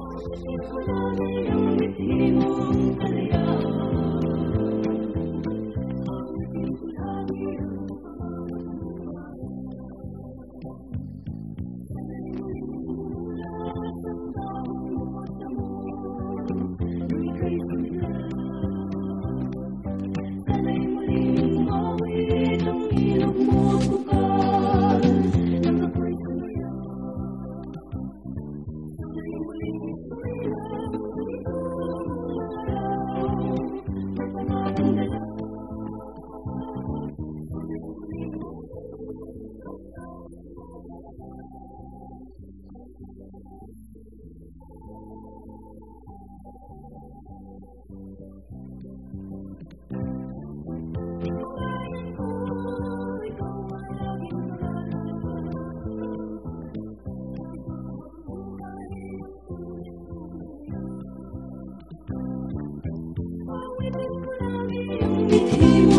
我是幸福的理由。He